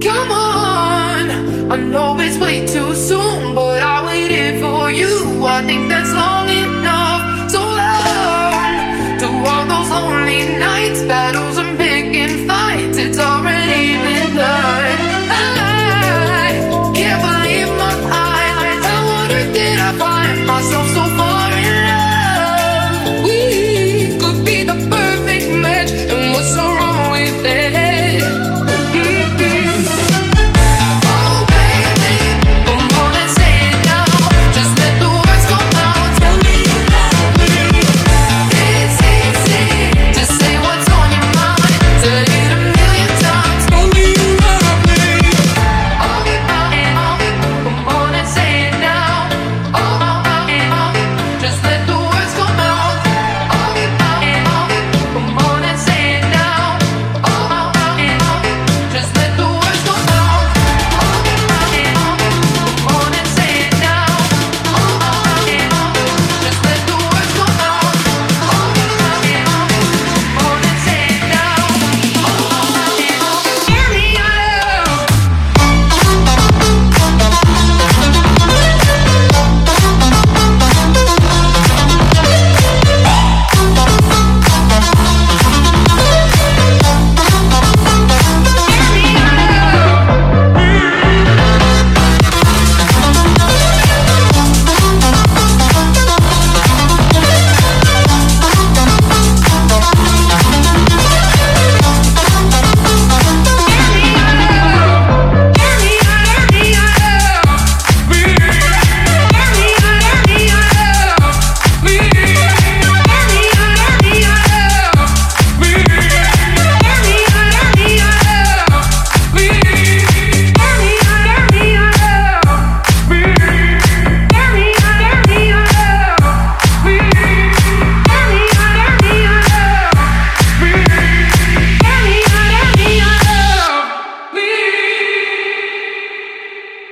Come on, I know it's way too soon, but I waited for you. I think that's long enough. So long, to all those lonely nights, battles and picking fights. It's already been done. I can't believe my eyes. I wonder did I find myself so far?